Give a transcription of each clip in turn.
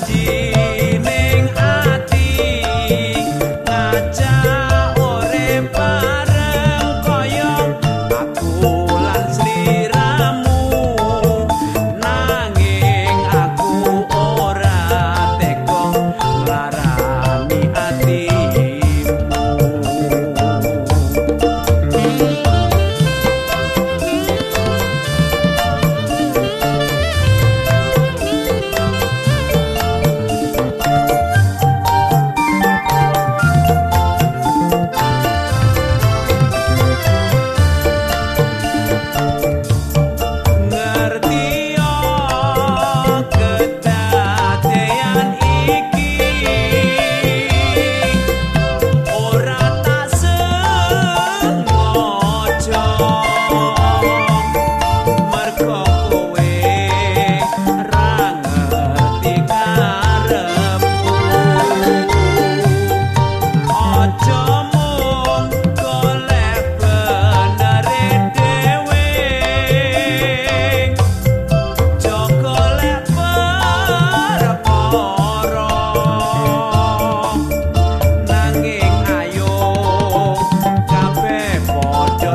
janji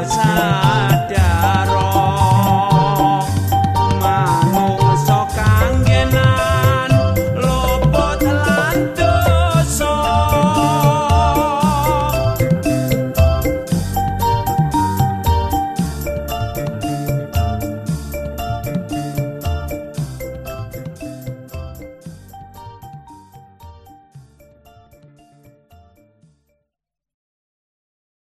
time.